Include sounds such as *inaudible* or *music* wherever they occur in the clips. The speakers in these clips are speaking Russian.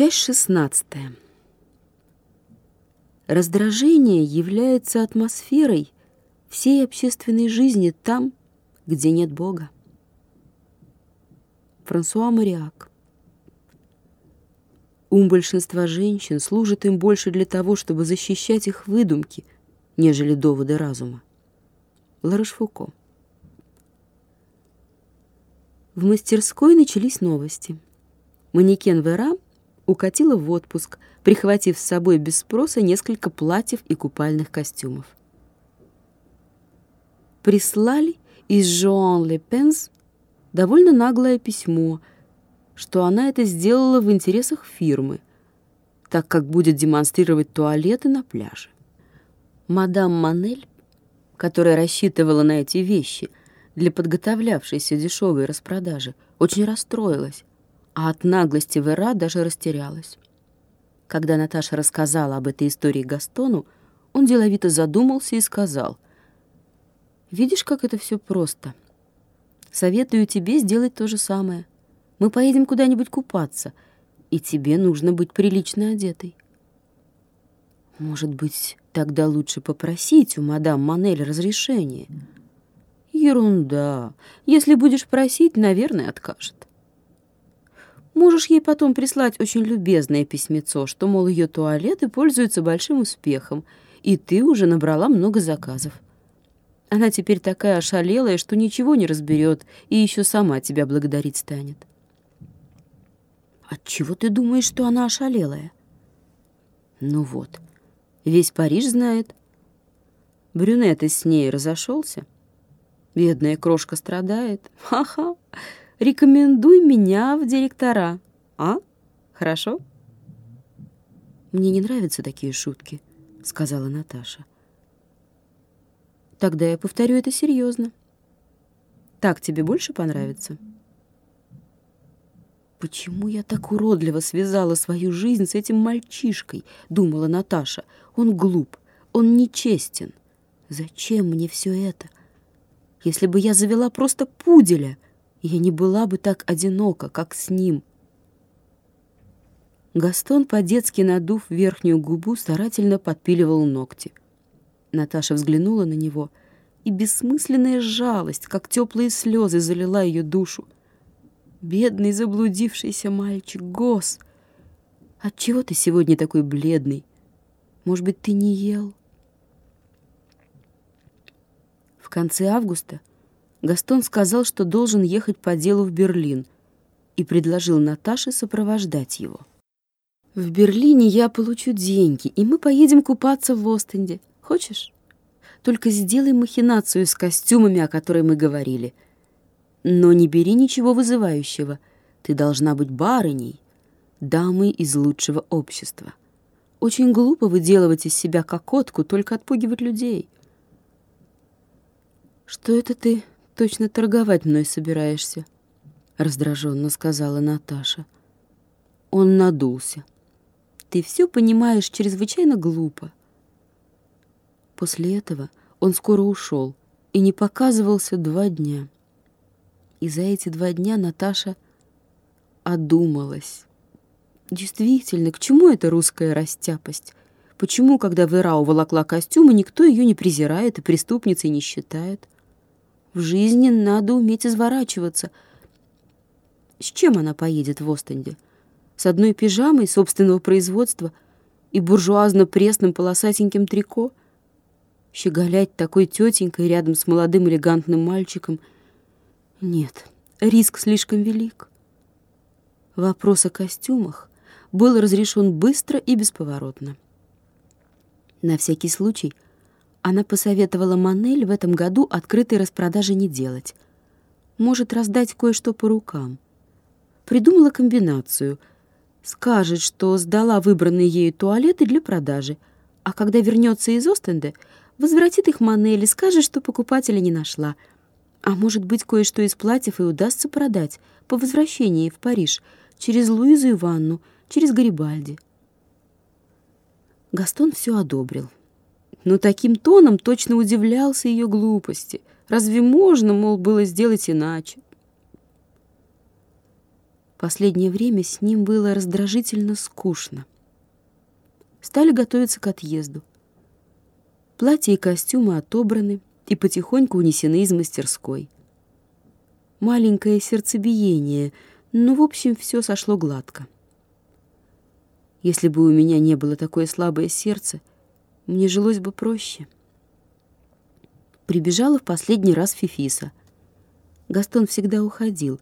Часть шестнадцатая. Раздражение является атмосферой всей общественной жизни там, где нет Бога. Франсуа Мариак. Ум большинства женщин служит им больше для того, чтобы защищать их выдумки, нежели доводы разума. Ларошфуко. В мастерской начались новости. Манекен Вера укатила в отпуск, прихватив с собой без спроса несколько платьев и купальных костюмов. Прислали из Жоан Ле Пенс довольно наглое письмо, что она это сделала в интересах фирмы, так как будет демонстрировать туалеты на пляже. Мадам Манель, которая рассчитывала на эти вещи для подготовлявшейся дешевой распродажи, очень расстроилась, а от наглости Вера даже растерялась. Когда Наташа рассказала об этой истории Gastoну, он деловито задумался и сказал, «Видишь, как это все просто? Советую тебе сделать то же самое. Мы поедем куда-нибудь купаться, и тебе нужно быть прилично одетой». «Может быть, тогда лучше попросить у мадам Манель разрешения?» «Ерунда. Если будешь просить, наверное, откажет». Можешь ей потом прислать очень любезное письмецо, что, мол, ее туалеты пользуются большим успехом, и ты уже набрала много заказов. Она теперь такая ошалелая, что ничего не разберет и еще сама тебя благодарить станет. Отчего ты думаешь, что она ошалелая? Ну вот, весь Париж знает. Брюнет с ней разошелся. Бедная крошка страдает. Ха-ха рекомендуй меня в директора. А? Хорошо? Мне не нравятся такие шутки, сказала Наташа. Тогда я повторю это серьезно. Так тебе больше понравится? Почему я так уродливо связала свою жизнь с этим мальчишкой, думала Наташа. Он глуп, он нечестен. Зачем мне все это? Если бы я завела просто пуделя — я не была бы так одинока, как с ним. Гастон, по-детски надув верхнюю губу, старательно подпиливал ногти. Наташа взглянула на него, и бессмысленная жалость, как теплые слезы, залила ее душу. «Бедный заблудившийся мальчик, Гос! Отчего ты сегодня такой бледный? Может быть, ты не ел?» В конце августа Гастон сказал, что должен ехать по делу в Берлин и предложил Наташе сопровождать его. «В Берлине я получу деньги, и мы поедем купаться в Остенде. Хочешь? Только сделай махинацию с костюмами, о которой мы говорили. Но не бери ничего вызывающего. Ты должна быть барыней, дамой из лучшего общества. Очень глупо выделывать из себя кокотку, только отпугивать людей». «Что это ты точно торговать мной собираешься», — раздраженно сказала Наташа. Он надулся. «Ты все понимаешь чрезвычайно глупо». После этого он скоро ушел и не показывался два дня. И за эти два дня Наташа одумалась. Действительно, к чему эта русская растяпость? Почему, когда Вера уволокла костюмы, никто ее не презирает и преступницей не считает? В жизни надо уметь изворачиваться. С чем она поедет в Остенде? С одной пижамой собственного производства и буржуазно-пресным полосатеньким трико? Щеголять такой тетенькой рядом с молодым элегантным мальчиком? Нет, риск слишком велик. Вопрос о костюмах был разрешен быстро и бесповоротно. На всякий случай — она посоветовала Манель в этом году открытой распродажи не делать. Может раздать кое-что по рукам. Придумала комбинацию. Скажет, что сдала выбранные ею туалеты для продажи, а когда вернется из Остенда, возвратит их Манель и скажет, что покупателя не нашла. А может быть, кое-что из платьев и удастся продать по возвращении в Париж через Луизу Иванну, через Гарибальди. Гастон все одобрил но таким тоном точно удивлялся ее глупости. Разве можно, мол, было сделать иначе? Последнее время с ним было раздражительно скучно. Стали готовиться к отъезду. Платья и костюмы отобраны и потихоньку унесены из мастерской. Маленькое сердцебиение, но, в общем, все сошло гладко. Если бы у меня не было такое слабое сердце, мне жилось бы проще. Прибежала в последний раз Фифиса. Гастон всегда уходил,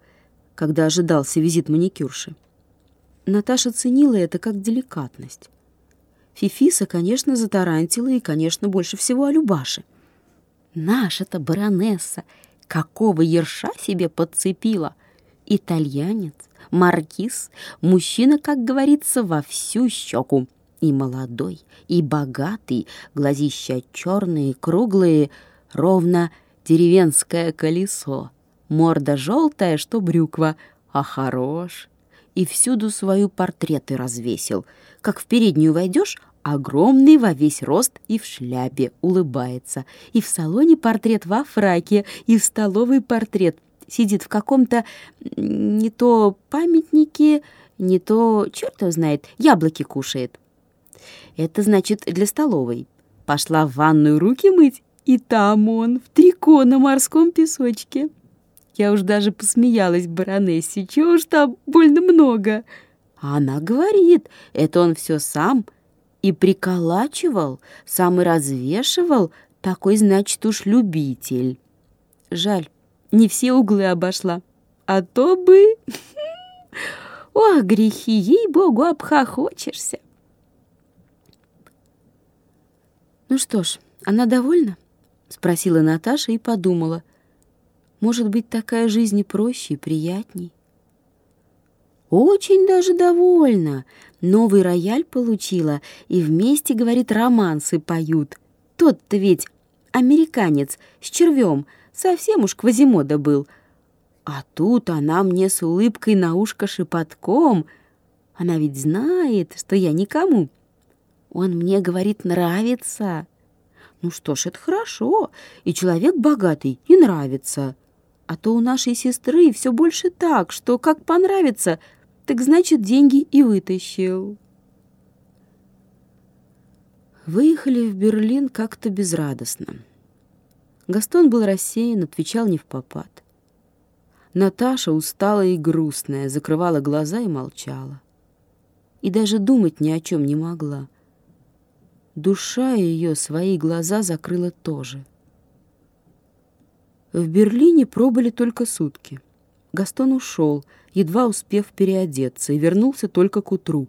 когда ожидался визит маникюрши. Наташа ценила это как деликатность. Фифиса, конечно, затарантила и, конечно, больше всего о Любаше. Наша-то баронесса какого ерша себе подцепила? Итальянец, маркиз, мужчина, как говорится, во всю щеку. И молодой, и богатый, глазища черные, круглые, ровно деревенское колесо. Морда желтая, что брюква, а хорош. И всюду свою портреты развесил. Как в переднюю войдешь, огромный во весь рост и в шляпе, улыбается. И в салоне портрет во фраке, и в столовой портрет. Сидит в каком-то не то памятнике, не то, черт его знает, яблоки кушает. Это значит для столовой. Пошла в ванную руки мыть, и там он, в трико на морском песочке. Я уж даже посмеялась баронессе, чего уж там больно много. А она говорит, это он все сам — и приколачивал, сам и развешивал, такой, значит, уж любитель. Жаль, не все углы обошла, а то бы... *laughs* Ох, грехи, ей-богу, обхохочешься. Ну что ж, она довольна? Спросила Наташа и подумала. Может быть, такая жизнь и проще, и приятней. Очень даже довольна. Новый рояль получила, и вместе, говорит, романсы поют. Тот-то ведь американец с червем, совсем уж квазимода был. А тут она мне с улыбкой на ушко шепотком. Она ведь знает, что я никому. Он мне, говорит, нравится. Ну что ж, это хорошо, и человек богатый, и нравится. А то у нашей сестры все больше так, что как понравится — так значит, деньги и вытащил. Выехали в Берлин как-то безрадостно. Гастон был рассеян, отвечал не в попад. Наташа, усталая и грустная, закрывала глаза и молчала. И даже думать ни о чем не могла. Душа ее свои глаза закрыла тоже. В Берлине пробыли только сутки. Гастон ушел — едва успев переодеться, и вернулся только к утру.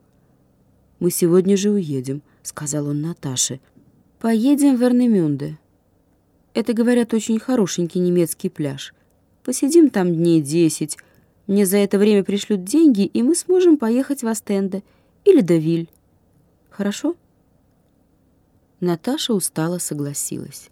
«Мы сегодня же уедем», — сказал он Наташе. «Поедем в Эрнемюнде. Это, говорят, очень хорошенький немецкий пляж. Посидим там дней десять. Мне за это время пришлют деньги, и мы сможем поехать в Астенде или Давиль. Хорошо?» Наташа устало согласилась.